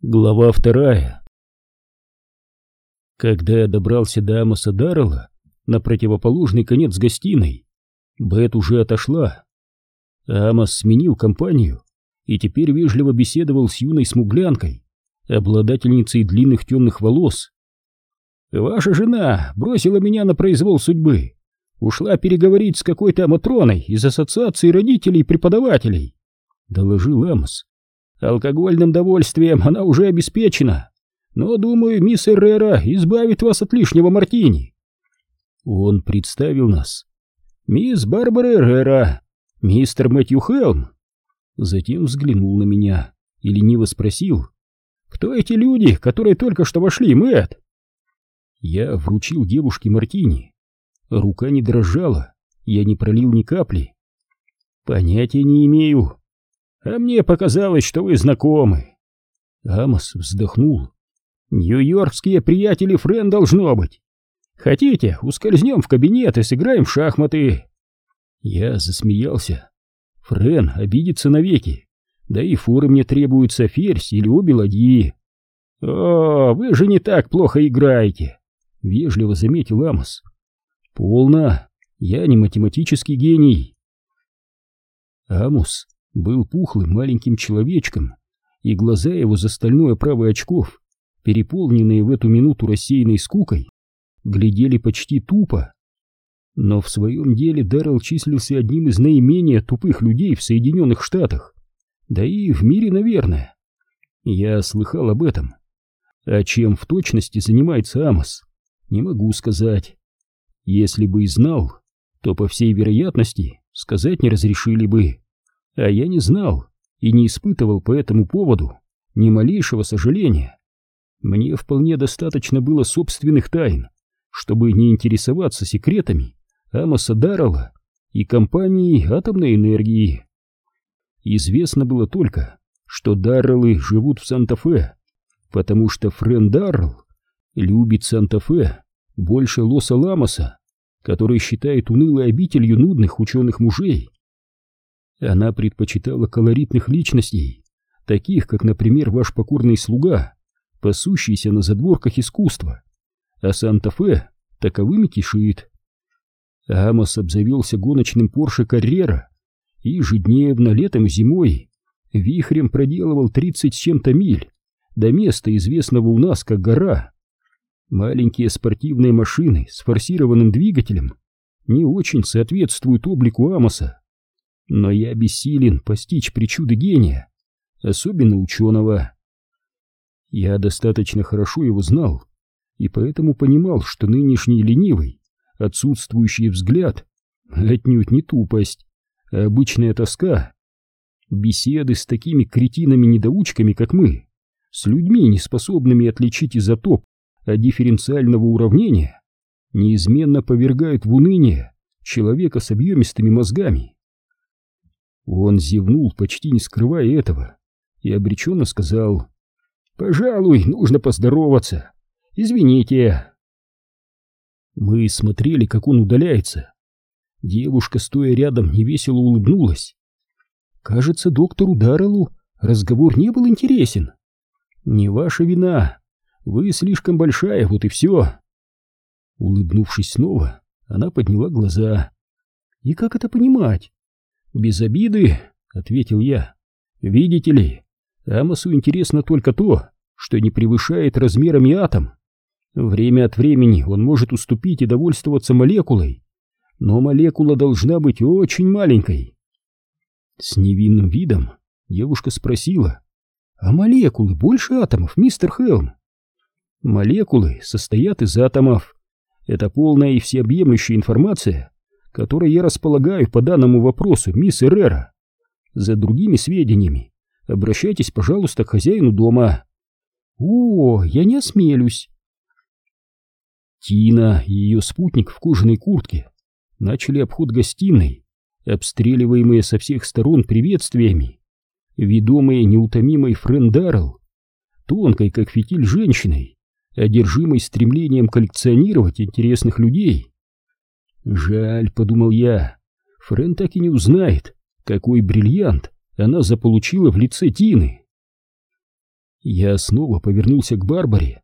Глава вторая Когда я добрался до Амоса Даррелла, на противоположный конец гостиной, Бет уже отошла. Амос сменил компанию и теперь вежливо беседовал с юной смуглянкой, обладательницей длинных темных волос. «Ваша жена бросила меня на произвол судьбы, ушла переговорить с какой-то Матроной из ассоциации родителей и преподавателей», — доложил Амос. Алкогольным довольствием она уже обеспечена, но, думаю, мисс Эррера избавит вас от лишнего мартини. Он представил нас. Мисс Барбара Эррера, мистер Мэтью Хелм. Затем взглянул на меня и лениво спросил, кто эти люди, которые только что вошли, Мэтт? Я вручил девушке мартини. Рука не дрожала, я не пролил ни капли. Понятия не имею, а мне показалось, что вы знакомы. Амос вздохнул. Нью-Йоркские приятели Френ должно быть. Хотите, ускользнем в кабинет и сыграем в шахматы? Я засмеялся. Френ обидится навеки. Да и фуры мне требуются ферзь или обе ладьи. О, вы же не так плохо играете, вежливо заметил Амос. Полно, я не математический гений. Амос был пухлым маленьким человечком, и глаза его за стальной оправой очков, переполненные в эту минуту рассеянной скукой, глядели почти тупо. Но в своем деле Даррелл числился одним из наименее тупых людей в Соединенных Штатах, да и в мире, наверное. Я слыхал об этом. А чем в точности занимается Амос, не могу сказать. Если бы и знал, то, по всей вероятности, сказать не разрешили бы. А я не знал и не испытывал по этому поводу ни малейшего сожаления. Мне вполне достаточно было собственных тайн, чтобы не интересоваться секретами Амоса Даррелла и компании атомной энергии. Известно было только, что Дарреллы живут в Санта-Фе, потому что Френ Даррелл любит Санта-Фе больше Лоса-Ламоса, который считает унылой обителью нудных ученых мужей. Она предпочитала колоритных личностей, таких как, например, ваш покорный слуга, пасущийся на задворках искусства, а Санта-Фе таковыми кишит. Амос обзавелся гоночным Порше Каррера и ежедневно, летом и зимой, вихрем проделывал тридцать с чем-то миль до места, известного у нас как гора. Маленькие спортивные машины с форсированным двигателем не очень соответствуют облику Амоса но я бессилен постичь причуды гения, особенно ученого. Я достаточно хорошо его знал, и поэтому понимал, что нынешний ленивый, отсутствующий взгляд отнюдь не тупость, а обычная тоска. Беседы с такими кретинами-недоучками, как мы, с людьми, не способными отличить изотоп от дифференциального уравнения, неизменно повергают в уныние человека с объемистыми мозгами. Он зевнул, почти не скрывая этого, и обреченно сказал «Пожалуй, нужно поздороваться. Извините». Мы смотрели, как он удаляется. Девушка, стоя рядом, невесело улыбнулась. «Кажется, доктору Дарреллу разговор не был интересен. Не ваша вина. Вы слишком большая, вот и все». Улыбнувшись снова, она подняла глаза. «И как это понимать? «Без обиды», — ответил я. «Видите ли, Амосу интересно только то, что не превышает размерами атом. Время от времени он может уступить и довольствоваться молекулой, но молекула должна быть очень маленькой». С невинным видом девушка спросила, «А молекулы больше атомов, мистер Хелм?» «Молекулы состоят из атомов. Это полная и всеобъемлющая информация, которой я располагаю по данному вопросу, мисс Эррера. За другими сведениями обращайтесь, пожалуйста, к хозяину дома. О, я не осмелюсь. Тина и ее спутник в кожаной куртке начали обход гостиной, обстреливаемые со всех сторон приветствиями, ведомые неутомимой Френ Даррелл, тонкой, как фитиль женщиной, одержимой стремлением коллекционировать интересных людей. Жаль, подумал я, Френ так и не узнает, какой бриллиант она заполучила в лице Тины. Я снова повернулся к Барбаре.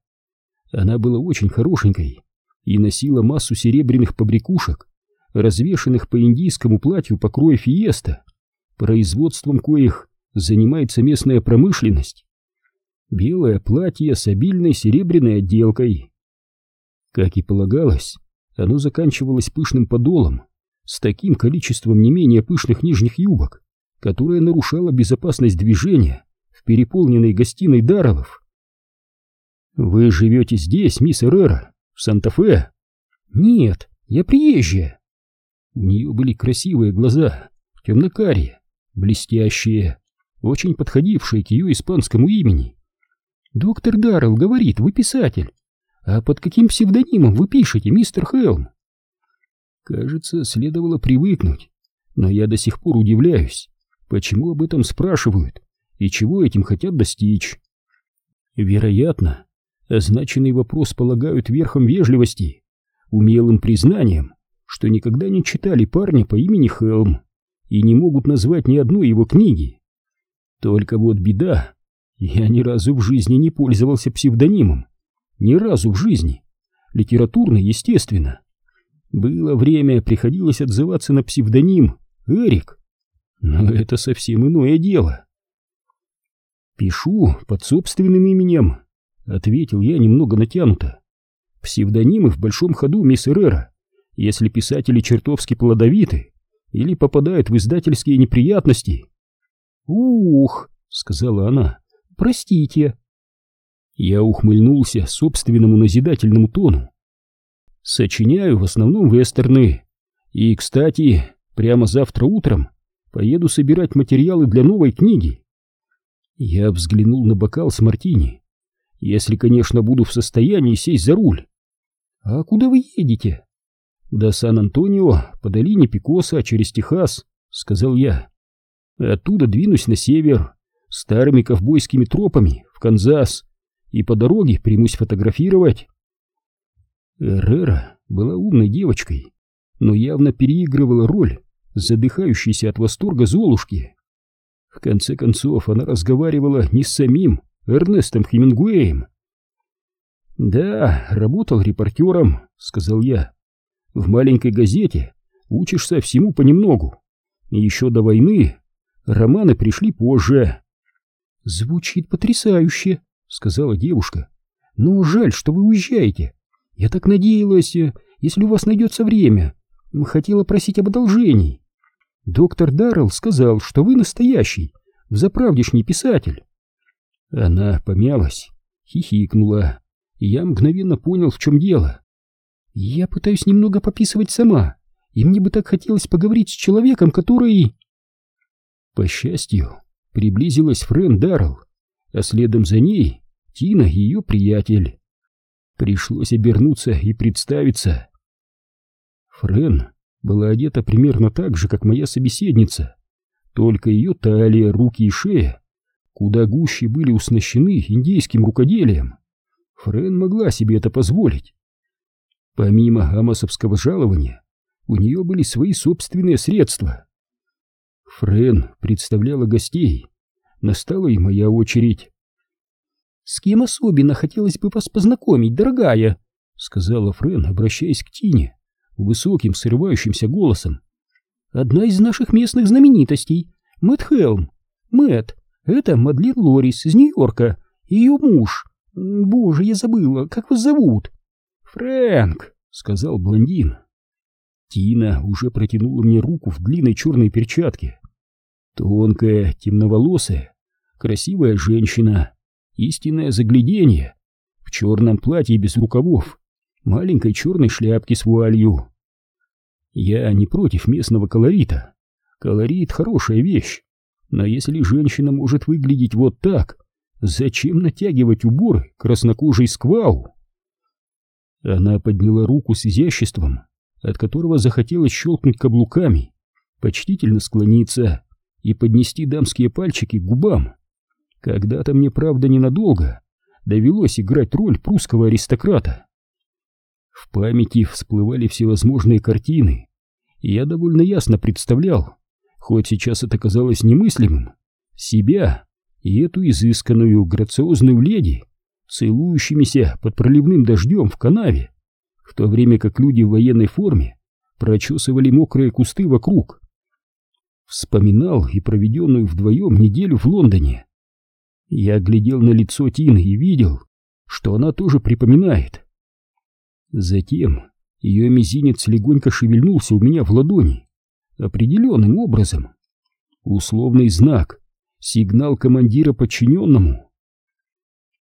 Она была очень хорошенькой и носила массу серебряных побрякушек, развешанных по индийскому платью покроя фиеста, производством коих занимается местная промышленность. Белое платье с обильной серебряной отделкой. Как и полагалось, оно заканчивалось пышным подолом, с таким количеством не менее пышных нижних юбок, которое нарушало безопасность движения в переполненной гостиной Даровов. «Вы живете здесь, мисс Эррера, в Санта-Фе?» «Нет, я приезжая». У нее были красивые глаза, темно-карие, блестящие, очень подходившие к ее испанскому имени. «Доктор Даррелл говорит, вы писатель. А под каким псевдонимом вы пишете, мистер Хелм?» Кажется, следовало привыкнуть, но я до сих пор удивляюсь, почему об этом спрашивают и чего этим хотят достичь. Вероятно, означенный вопрос полагают верхом вежливости, умелым признанием, что никогда не читали парня по имени Хелм и не могут назвать ни одной его книги. Только вот беда, я ни разу в жизни не пользовался псевдонимом, ни разу в жизни, литературно, естественно. Было время, приходилось отзываться на псевдоним Эрик, но это совсем иное дело. «Пишу под собственным именем», — ответил я немного натянуто. «Псевдонимы в большом ходу, мисс Эррера, если писатели чертовски плодовиты или попадают в издательские неприятности». «Ух», — сказала она, — «простите». Я ухмыльнулся собственному назидательному тону. Сочиняю в основном вестерны. И, кстати, прямо завтра утром поеду собирать материалы для новой книги. Я взглянул на бокал с мартини. Если, конечно, буду в состоянии сесть за руль. А куда вы едете? До Сан-Антонио, по долине Пикоса, через Техас, сказал я. Оттуда двинусь на север, старыми ковбойскими тропами, в Канзас, и по дороге примусь фотографировать. Эррера была умной девочкой, но явно переигрывала роль задыхающейся от восторга Золушки. В конце концов, она разговаривала не с самим Эрнестом Хемингуэем. «Да, работал репортером», — сказал я. «В маленькой газете учишься всему понемногу. И еще до войны романы пришли позже». «Звучит потрясающе», — сказала девушка. «Но жаль, что вы уезжаете. Я так надеялась, э, если у вас найдется время. Хотела просить об одолжении. Доктор Даррелл сказал, что вы настоящий, взаправдешний писатель. Она помялась, хихикнула, я мгновенно понял, в чем дело. Я пытаюсь немного пописывать сама, и мне бы так хотелось поговорить с человеком, который... По счастью, приблизилась Френ Даррелл, а следом за ней Тина и ее приятель. Пришлось обернуться и представиться. Френ была одета примерно так же, как моя собеседница, только ее талия, руки и шея куда гуще были уснащены индейским рукоделием. Френ могла себе это позволить. Помимо амосовского жалования, у нее были свои собственные средства. Френ представляла гостей. Настала и моя очередь. «С кем особенно хотелось бы вас познакомить, дорогая?» — сказала Френ, обращаясь к Тине, высоким, срывающимся голосом. «Одна из наших местных знаменитостей, Мэтт Хелм. Мэтт, это Мадлен Лорис из Нью-Йорка, ее муж. Боже, я забыла, как вас зовут?» «Фрэнк», — сказал блондин. Тина уже протянула мне руку в длинной черной перчатке. Тонкая, темноволосая, красивая женщина истинное загляденье, в черном платье без рукавов, маленькой черной шляпке с вуалью. Я не против местного колорита. Колорит — хорошая вещь, но если женщина может выглядеть вот так, зачем натягивать уборы краснокожей сквау? Она подняла руку с изяществом, от которого захотелось щелкнуть каблуками, почтительно склониться и поднести дамские пальчики к губам. Когда-то мне, правда, ненадолго довелось играть роль прусского аристократа. В памяти всплывали всевозможные картины, и я довольно ясно представлял, хоть сейчас это казалось немыслимым, себя и эту изысканную, грациозную леди, целующимися под проливным дождем в канаве, в то время как люди в военной форме прочесывали мокрые кусты вокруг. Вспоминал и проведенную вдвоем неделю в Лондоне. Я глядел на лицо Тины и видел, что она тоже припоминает. Затем ее мизинец легонько шевельнулся у меня в ладони, определенным образом. Условный знак, сигнал командира подчиненному.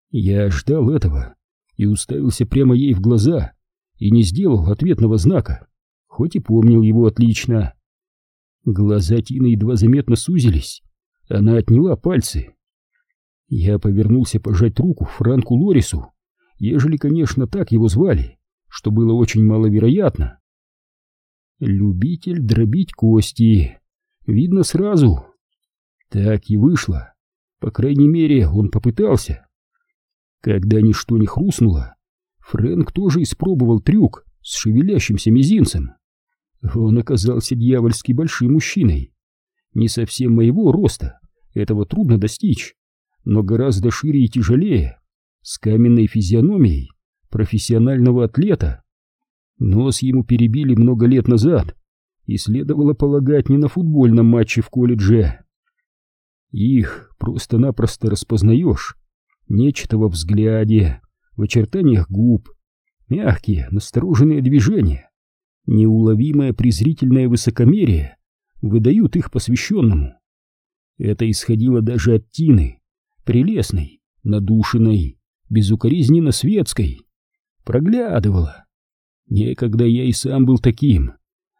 Я ждал этого и уставился прямо ей в глаза и не сделал ответного знака, хоть и помнил его отлично. Глаза Тины едва заметно сузились, она отняла пальцы. Я повернулся пожать руку Франку Лорису, ежели, конечно, так его звали, что было очень маловероятно. Любитель дробить кости, видно сразу. Так и вышло. По крайней мере, он попытался. Когда ничто не хрустнуло, Фрэнк тоже испробовал трюк с шевелящимся мизинцем. Он оказался дьявольски большим мужчиной. Не совсем моего роста, этого трудно достичь, но гораздо шире и тяжелее, с каменной физиономией профессионального атлета. Нос ему перебили много лет назад, и следовало полагать не на футбольном матче в колледже. Их просто-напросто распознаешь. Нечто во взгляде, в очертаниях губ, мягкие, настороженные движения, неуловимое презрительное высокомерие выдают их посвященному. Это исходило даже от Тины, прелестной, надушенной, безукоризненно светской. Проглядывала. Некогда я и сам был таким.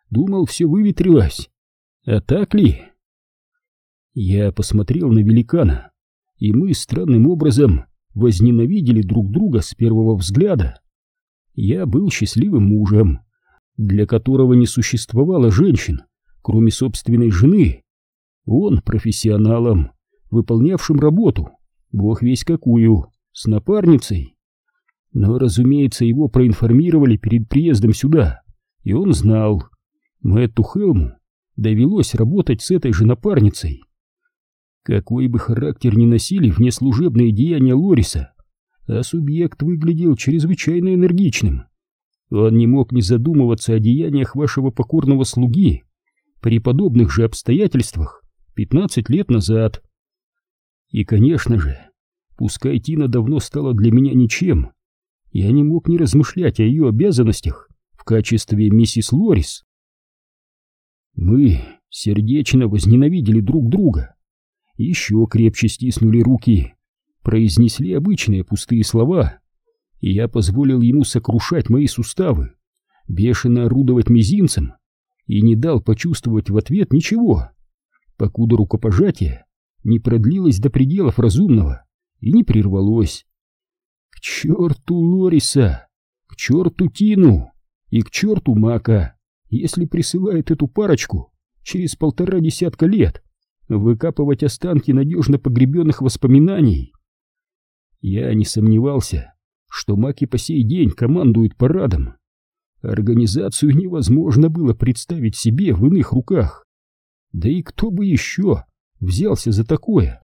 Думал, все выветрилось. А так ли? Я посмотрел на великана, и мы странным образом возненавидели друг друга с первого взгляда. Я был счастливым мужем, для которого не существовало женщин, кроме собственной жены. Он профессионалом, выполнявшим работу, бог весь какую, с напарницей. Но, разумеется, его проинформировали перед приездом сюда, и он знал. Мэтту Хелму довелось работать с этой же напарницей. Какой бы характер ни носили внеслужебные деяния Лориса, а субъект выглядел чрезвычайно энергичным. Он не мог не задумываться о деяниях вашего покорного слуги при подобных же обстоятельствах 15 лет назад. И, конечно же, пускай Тина давно стала для меня ничем, я не мог не размышлять о ее обязанностях в качестве миссис Лорис. Мы сердечно возненавидели друг друга, еще крепче стиснули руки, произнесли обычные пустые слова, и я позволил ему сокрушать мои суставы, бешено орудовать мизинцем и не дал почувствовать в ответ ничего, покуда рукопожатие не продлилось до пределов разумного и не прервалось. К черту Лориса, к черту Тину и к черту Мака, если присылает эту парочку через полтора десятка лет выкапывать останки надежно погребенных воспоминаний. Я не сомневался, что Маки по сей день командует парадом. Организацию невозможно было представить себе в иных руках. Да и кто бы еще взялся за такое?